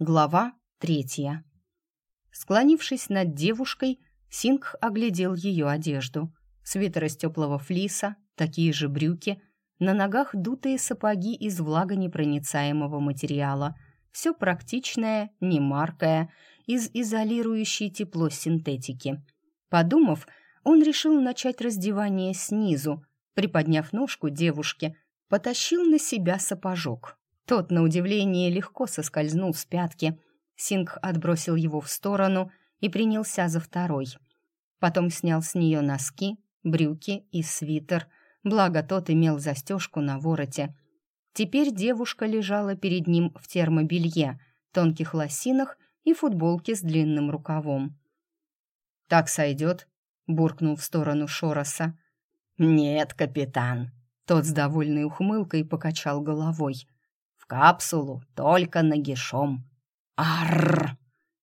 Глава третья. Склонившись над девушкой, Сингх оглядел ее одежду. Свитер из теплого флиса, такие же брюки, на ногах дутые сапоги из влагонепроницаемого материала. Все практичное, немаркое, из изолирующей тепло синтетики. Подумав, он решил начать раздевание снизу, приподняв ножку девушки, потащил на себя сапожок. Тот, на удивление, легко соскользнул с пятки. Синг отбросил его в сторону и принялся за второй. Потом снял с нее носки, брюки и свитер, благо тот имел застежку на вороте. Теперь девушка лежала перед ним в термобелье, тонких лосинах и футболке с длинным рукавом. «Так сойдет?» — буркнул в сторону Шороса. «Нет, капитан». Тот с довольной ухмылкой покачал головой капсулу, только нагишом. Арр!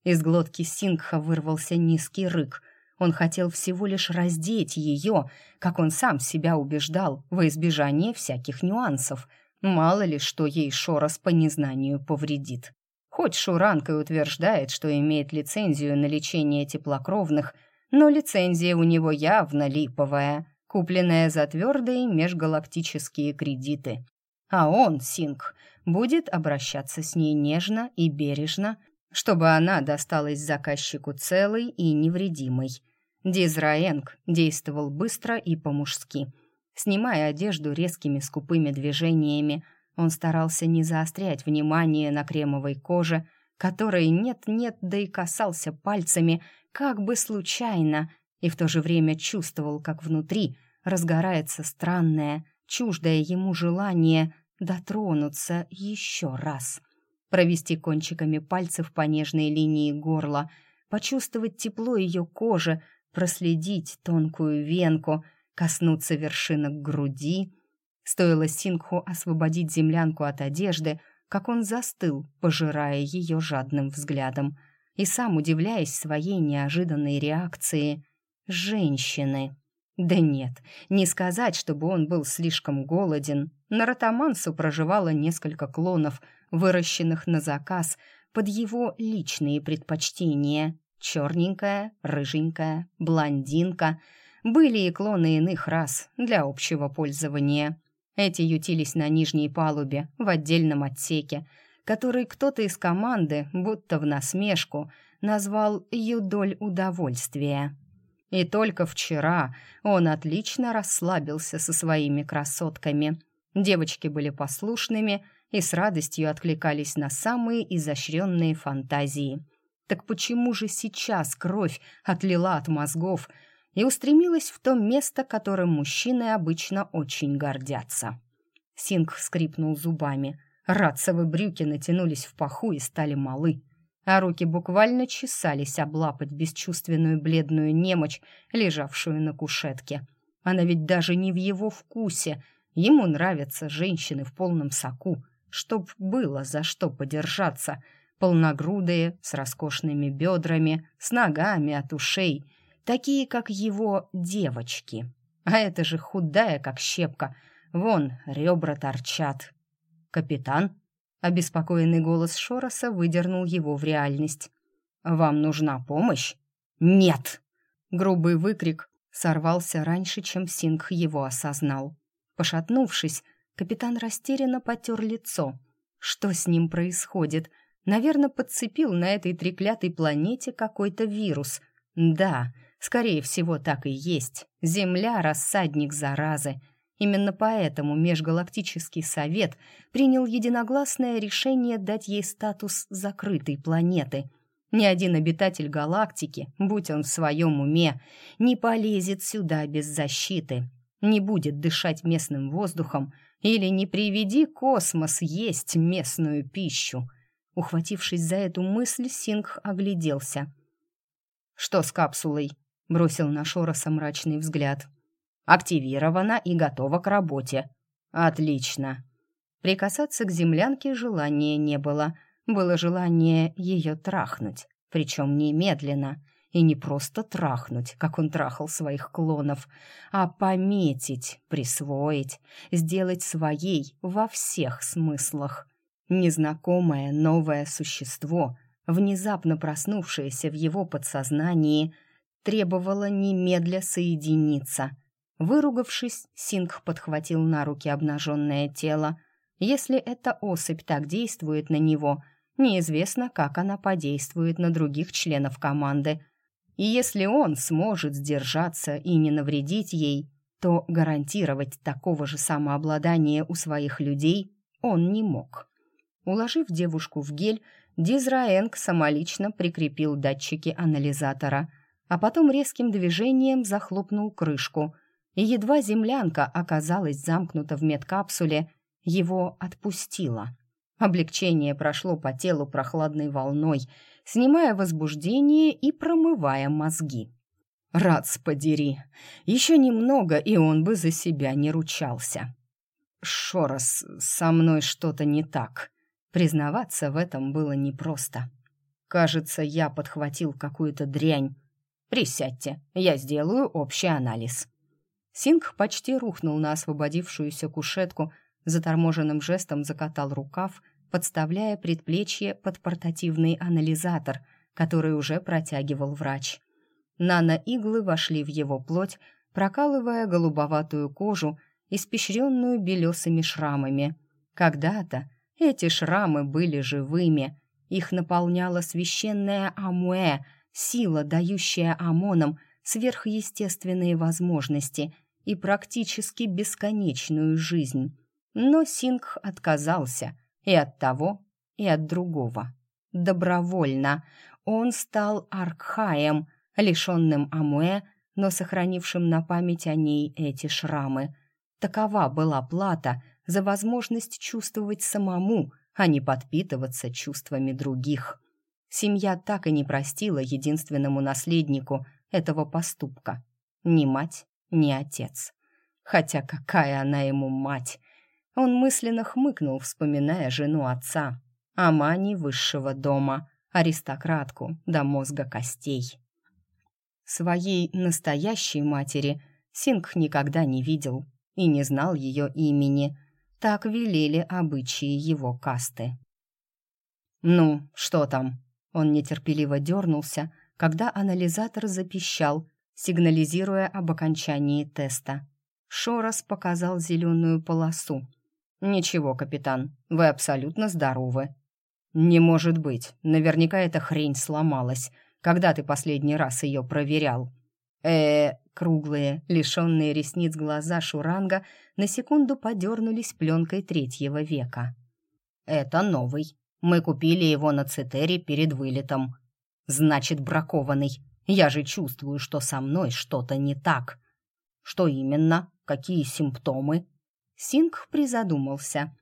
Из глотки Сингха вырвался низкий рык. Он хотел всего лишь раздеть ее, как он сам себя убеждал, во избежание всяких нюансов. Мало ли, что ей Шорос по незнанию повредит. Хоть Шуранка и утверждает, что имеет лицензию на лечение теплокровных, но лицензия у него явно липовая, купленная за твердые межгалактические кредиты. А он, Синг, будет обращаться с ней нежно и бережно, чтобы она досталась заказчику целой и невредимой. Дизраенг действовал быстро и по-мужски. Снимая одежду резкими скупыми движениями, он старался не заострять внимание на кремовой коже, которой нет-нет, да и касался пальцами, как бы случайно, и в то же время чувствовал, как внутри разгорается странное, чуждое ему желание дотронуться еще раз, провести кончиками пальцев по нежной линии горла, почувствовать тепло ее кожи, проследить тонкую венку, коснуться вершинок груди. Стоило Сингху освободить землянку от одежды, как он застыл, пожирая ее жадным взглядом, и сам удивляясь своей неожиданной реакции. «Женщины!» Да нет, не сказать, чтобы он был слишком голоден. На Ротамансу проживало несколько клонов, выращенных на заказ под его личные предпочтения. Черненькая, рыженькая, блондинка. Были и клоны иных рас для общего пользования. Эти ютились на нижней палубе, в отдельном отсеке, который кто-то из команды, будто в насмешку, назвал «юдоль удовольствия». И только вчера он отлично расслабился со своими красотками. Девочки были послушными и с радостью откликались на самые изощренные фантазии. Так почему же сейчас кровь отлила от мозгов и устремилась в то место, которым мужчины обычно очень гордятся? Синг скрипнул зубами. Рацевы брюки натянулись в паху и стали малы а руки буквально чесались облапать бесчувственную бледную немочь, лежавшую на кушетке. Она ведь даже не в его вкусе. Ему нравятся женщины в полном соку, чтоб было за что подержаться, полногрудые, с роскошными бедрами, с ногами от ушей, такие, как его девочки. А это же худая, как щепка, вон ребра торчат. «Капитан?» Обеспокоенный голос Шороса выдернул его в реальность. «Вам нужна помощь?» «Нет!» Грубый выкрик сорвался раньше, чем Сингх его осознал. Пошатнувшись, капитан растерянно потер лицо. Что с ним происходит? Наверное, подцепил на этой треклятой планете какой-то вирус. Да, скорее всего, так и есть. Земля — рассадник заразы — Именно поэтому Межгалактический совет принял единогласное решение дать ей статус закрытой планеты. Ни один обитатель галактики, будь он в своем уме, не полезет сюда без защиты, не будет дышать местным воздухом или не приведи космос есть местную пищу. Ухватившись за эту мысль, Сингх огляделся. «Что с капсулой?» — бросил на Шороса мрачный взгляд. Активирована и готова к работе. Отлично. Прикасаться к землянке желания не было. Было желание ее трахнуть, причем немедленно. И не просто трахнуть, как он трахал своих клонов, а пометить, присвоить, сделать своей во всех смыслах. Незнакомое новое существо, внезапно проснувшееся в его подсознании, требовало немедля соединиться. Выругавшись, Сингх подхватил на руки обнаженное тело. Если эта особь так действует на него, неизвестно, как она подействует на других членов команды. И если он сможет сдержаться и не навредить ей, то гарантировать такого же самообладания у своих людей он не мог. Уложив девушку в гель, Дизраэнг самолично прикрепил датчики анализатора, а потом резким движением захлопнул крышку, и едва землянка оказалась замкнута в медкапсуле, его отпустило. Облегчение прошло по телу прохладной волной, снимая возбуждение и промывая мозги. Рац подери, еще немного, и он бы за себя не ручался. Шорос, со мной что-то не так. Признаваться в этом было непросто. Кажется, я подхватил какую-то дрянь. Присядьте, я сделаю общий анализ. Синг почти рухнул на освободившуюся кушетку, заторможенным жестом закатал рукав, подставляя предплечье под портативный анализатор, который уже протягивал врач. Нано-иглы вошли в его плоть, прокалывая голубоватую кожу, испещренную белесыми шрамами. Когда-то эти шрамы были живыми. Их наполняла священная Амуэ, сила, дающая ОМОНам сверхъестественные возможности и практически бесконечную жизнь. Но Сингх отказался и от того, и от другого. Добровольно он стал Аркхаем, лишенным Амуэ, но сохранившим на память о ней эти шрамы. Такова была плата — за возможность чувствовать самому, а не подпитываться чувствами других. Семья так и не простила единственному наследнику этого поступка. Ни мать, ни отец. Хотя какая она ему мать! Он мысленно хмыкнул, вспоминая жену отца, Амани высшего дома, аристократку до мозга костей. Своей настоящей матери Синг никогда не видел и не знал ее имени, так велели обычаи его касты. «Ну, что там?» Он нетерпеливо дернулся, когда анализатор запищал, сигнализируя об окончании теста. Шорос показал зеленую полосу. «Ничего, капитан, вы абсолютно здоровы». «Не может быть, наверняка эта хрень сломалась. Когда ты последний раз ее проверял?» э Круглые, лишенные ресниц глаза Шуранга на секунду подернулись пленкой третьего века. «Это новый. Мы купили его на Цитере перед вылетом. Значит, бракованный. Я же чувствую, что со мной что-то не так. Что именно? Какие симптомы?» Синг призадумался.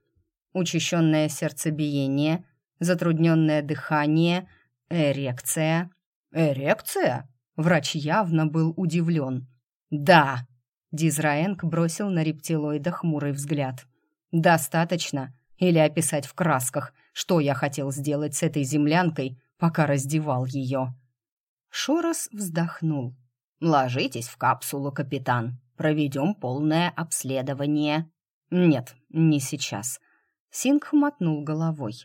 Учащенное сердцебиение, затрудненное дыхание, эрекция. «Эрекция?» Врач явно был удивлен. «Да!» — Дизраэнг бросил на рептилоида хмурый взгляд. «Достаточно? Или описать в красках, что я хотел сделать с этой землянкой, пока раздевал ее?» Шорос вздохнул. «Ложитесь в капсулу, капитан. Проведем полное обследование». «Нет, не сейчас». Синг мотнул головой.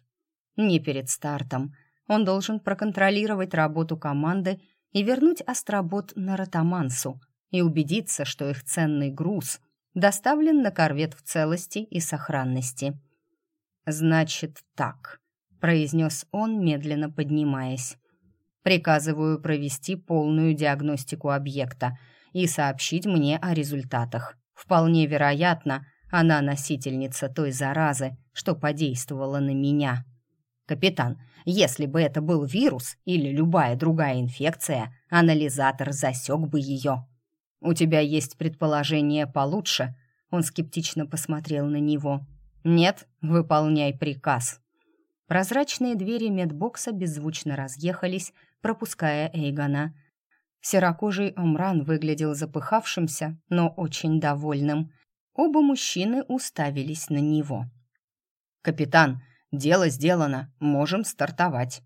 «Не перед стартом. Он должен проконтролировать работу команды и вернуть Астробот на Ротамансу и убедиться, что их ценный груз доставлен на корвет в целости и сохранности. «Значит так», — произнес он, медленно поднимаясь. «Приказываю провести полную диагностику объекта и сообщить мне о результатах. Вполне вероятно, она носительница той заразы, что подействовала на меня». «Капитан, если бы это был вирус или любая другая инфекция, анализатор засек бы ее». «У тебя есть предположение получше?» Он скептично посмотрел на него. «Нет, выполняй приказ». Прозрачные двери медбокса беззвучно разъехались, пропуская Эйгона. Серокожий Омран выглядел запыхавшимся, но очень довольным. Оба мужчины уставились на него. «Капитан, Дело сделано, можем стартовать.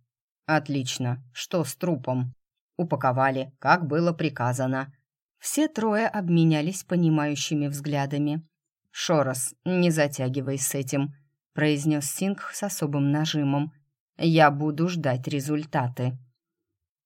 Отлично. Что с трупом? Упаковали, как было приказано. Все трое обменялись понимающими взглядами. Шорос, не затягивай с этим. — произнес Сингх с особым нажимом. «Я буду ждать результаты».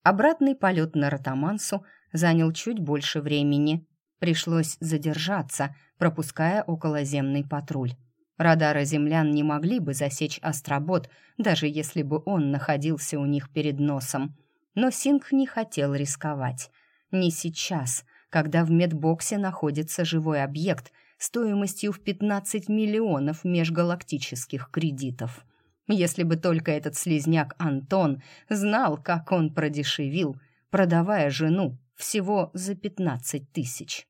Обратный полет на Ротамансу занял чуть больше времени. Пришлось задержаться, пропуская околоземный патруль. Радары землян не могли бы засечь астробот, даже если бы он находился у них перед носом. Но Сингх не хотел рисковать. Не сейчас, когда в медбоксе находится живой объект стоимостью в 15 миллионов межгалактических кредитов. Если бы только этот слезняк Антон знал, как он продешевил, продавая жену всего за 15 тысяч.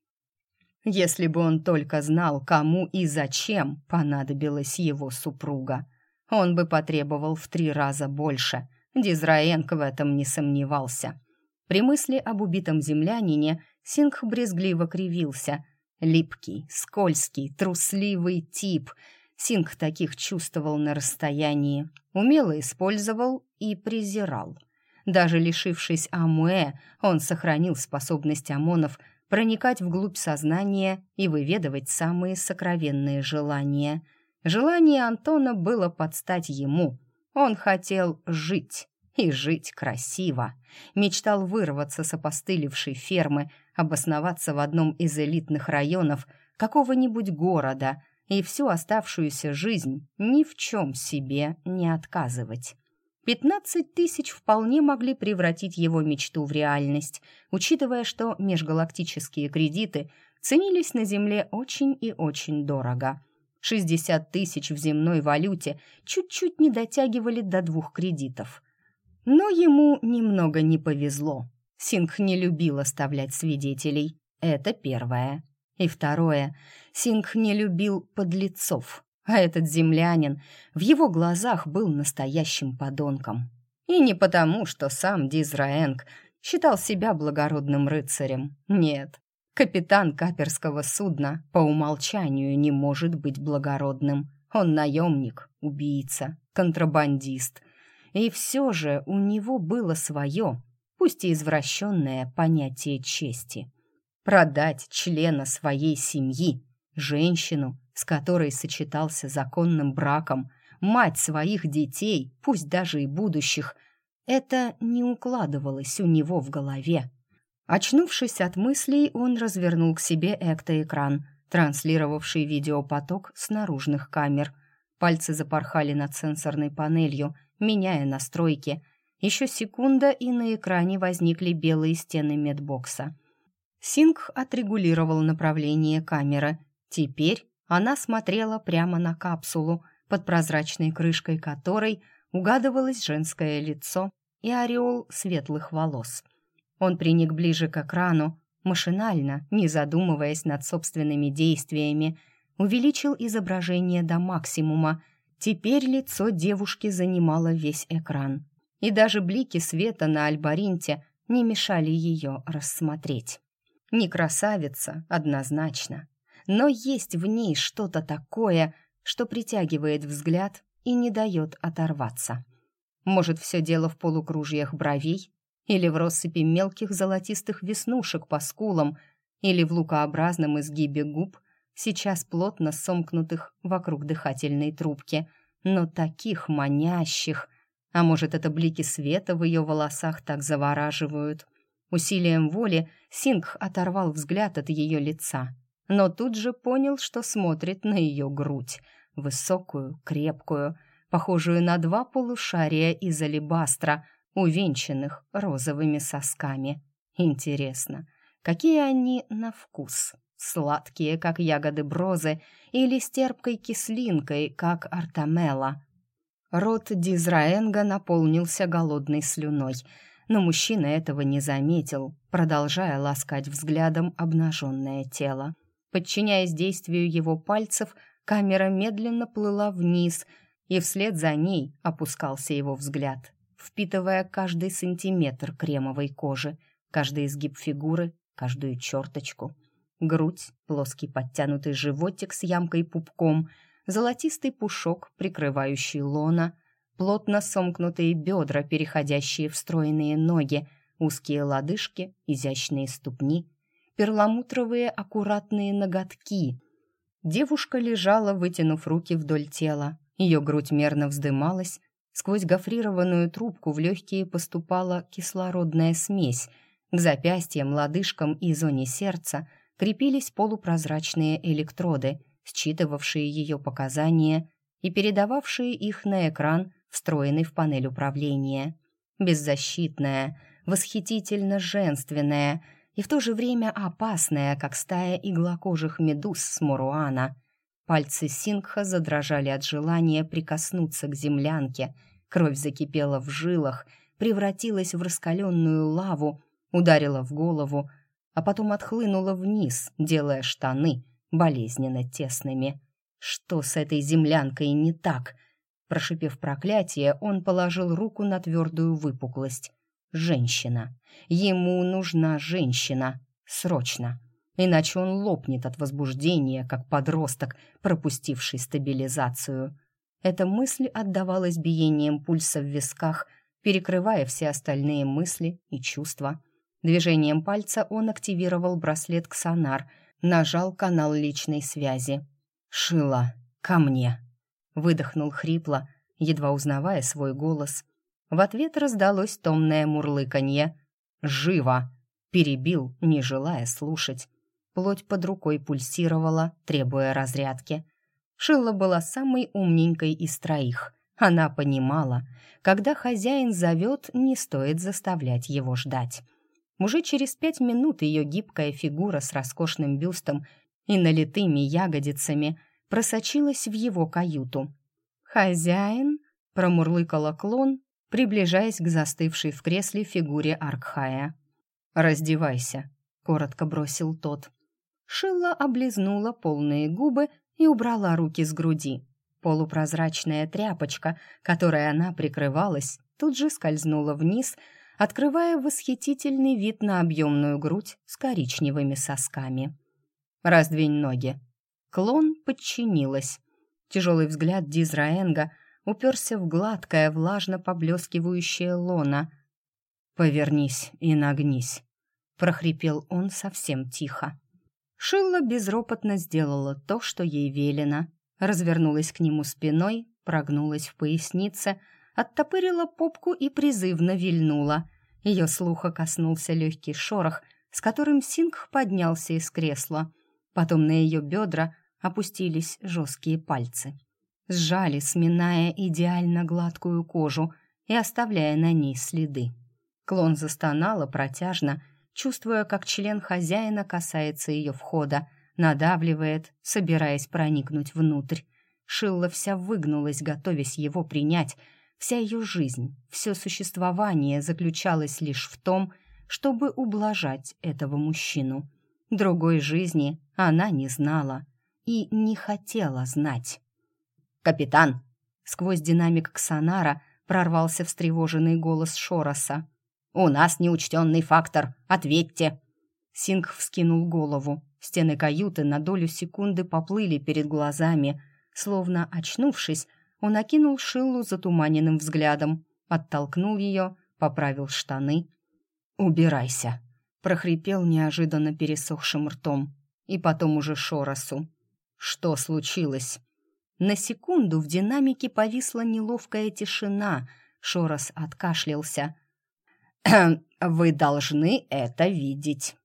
Если бы он только знал, кому и зачем понадобилась его супруга, он бы потребовал в три раза больше. Дизраенко в этом не сомневался. При мысли об убитом землянине Сингх брезгливо кривился. Липкий, скользкий, трусливый тип — Синг таких чувствовал на расстоянии, умело использовал и презирал. Даже лишившись Амуэ, он сохранил способность ОМОНов проникать вглубь сознания и выведывать самые сокровенные желания. Желание Антона было подстать ему. Он хотел жить, и жить красиво. Мечтал вырваться с опостылевшей фермы, обосноваться в одном из элитных районов какого-нибудь города — и всю оставшуюся жизнь ни в чем себе не отказывать. Пятнадцать тысяч вполне могли превратить его мечту в реальность, учитывая, что межгалактические кредиты ценились на Земле очень и очень дорого. Шестьдесят тысяч в земной валюте чуть-чуть не дотягивали до двух кредитов. Но ему немного не повезло. Сингх не любил оставлять свидетелей. Это первое. И второе, Сингх не любил подлецов, а этот землянин в его глазах был настоящим подонком. И не потому, что сам Дизраэнг считал себя благородным рыцарем. Нет, капитан каперского судна по умолчанию не может быть благородным. Он наемник, убийца, контрабандист. И все же у него было свое, пусть и извращенное понятие чести — продать члена своей семьи, женщину, с которой сочетался законным браком, мать своих детей, пусть даже и будущих, это не укладывалось у него в голове. Очнувшись от мыслей, он развернул к себе эктоэкран, транслировавший видеопоток с наружных камер. Пальцы запорхали над сенсорной панелью, меняя настройки. Еще секунда, и на экране возникли белые стены медбокса — Синг отрегулировал направление камеры. Теперь она смотрела прямо на капсулу, под прозрачной крышкой которой угадывалось женское лицо и ореол светлых волос. Он приник ближе к экрану, машинально, не задумываясь над собственными действиями, увеличил изображение до максимума. Теперь лицо девушки занимало весь экран. И даже блики света на альбаринте не мешали ее рассмотреть. Не красавица, однозначно, но есть в ней что-то такое, что притягивает взгляд и не дает оторваться. Может, все дело в полукружьях бровей? Или в россыпи мелких золотистых веснушек по скулам? Или в лукообразном изгибе губ, сейчас плотно сомкнутых вокруг дыхательной трубки, но таких манящих. А может, это блики света в ее волосах так завораживают — Усилием воли Сингх оторвал взгляд от ее лица, но тут же понял, что смотрит на ее грудь, высокую, крепкую, похожую на два полушария из алебастра, увенчанных розовыми сосками. Интересно, какие они на вкус? Сладкие, как ягоды брозы, или с терпкой кислинкой, как артамела? Рот Дизраэнга наполнился голодной слюной — но мужчина этого не заметил, продолжая ласкать взглядом обнаженное тело. Подчиняясь действию его пальцев, камера медленно плыла вниз, и вслед за ней опускался его взгляд, впитывая каждый сантиметр кремовой кожи, каждый изгиб фигуры, каждую черточку. Грудь, плоский подтянутый животик с ямкой пупком, золотистый пушок, прикрывающий лона — плотно сомкнутые бедра, переходящие в стройные ноги, узкие лодыжки, изящные ступни, перламутровые аккуратные ноготки. Девушка лежала, вытянув руки вдоль тела, Ее грудь мерно вздымалась, сквозь гофрированную трубку в легкие поступала кислородная смесь. К запястьям, лодыжкам и зоне сердца крепились полупрозрачные электроды, считывавшие ее показания и передававшие их на экран, встроенный в панель управления. Беззащитная, восхитительно женственная и в то же время опасная, как стая иглокожих медуз с Моруана. Пальцы Сингха задрожали от желания прикоснуться к землянке, кровь закипела в жилах, превратилась в раскаленную лаву, ударила в голову, а потом отхлынула вниз, делая штаны болезненно тесными. Что с этой землянкой не так? Прошипев проклятие, он положил руку на твердую выпуклость. Женщина. Ему нужна женщина. Срочно. Иначе он лопнет от возбуждения, как подросток, пропустивший стабилизацию. Эта мысль отдавалась биением пульса в висках, перекрывая все остальные мысли и чувства. Движением пальца он активировал браслет Ксонар, нажал канал личной связи. «Шила, ко мне!» Выдохнул хрипло, едва узнавая свой голос. В ответ раздалось томное мурлыканье. «Живо!» Перебил, не желая слушать. Плоть под рукой пульсировала, требуя разрядки. Шилла была самой умненькой из троих. Она понимала, когда хозяин зовет, не стоит заставлять его ждать. Уже через пять минут ее гибкая фигура с роскошным бюстом и налитыми ягодицами просочилась в его каюту. «Хозяин?» — промурлыкала клон, приближаясь к застывшей в кресле фигуре Аркхая. «Раздевайся», — коротко бросил тот. Шилла облизнула полные губы и убрала руки с груди. Полупрозрачная тряпочка, которой она прикрывалась, тут же скользнула вниз — открывая восхитительный вид на объемную грудь с коричневыми сосками. «Раздвинь ноги». Клон подчинилась. Тяжелый взгляд Дизраэнга уперся в гладкое, влажно поблескивающее лона. «Повернись и нагнись», — прохрипел он совсем тихо. Шилла безропотно сделала то, что ей велено. Развернулась к нему спиной, прогнулась в пояснице — оттопырила попку и призывно вильнула. Ее слуха коснулся легкий шорох, с которым Сингх поднялся из кресла. Потом на ее бедра опустились жесткие пальцы. Сжали, сминая идеально гладкую кожу и оставляя на ней следы. Клон застонала протяжно, чувствуя, как член хозяина касается ее входа, надавливает, собираясь проникнуть внутрь. Шилла вся выгнулась, готовясь его принять, Вся ее жизнь, все существование заключалось лишь в том, чтобы ублажать этого мужчину. Другой жизни она не знала и не хотела знать. «Капитан!» Сквозь динамик Ксанара прорвался встревоженный голос Шороса. «У нас неучтенный фактор! Ответьте!» Сингх вскинул голову. Стены каюты на долю секунды поплыли перед глазами. Словно очнувшись, он окинул Шиллу затуманенным взглядом, оттолкнул ее, поправил штаны. «Убирайся!» — прохрипел неожиданно пересохшим ртом. И потом уже Шоросу. «Что случилось?» На секунду в динамике повисла неловкая тишина. Шорос откашлялся. «Вы должны это видеть».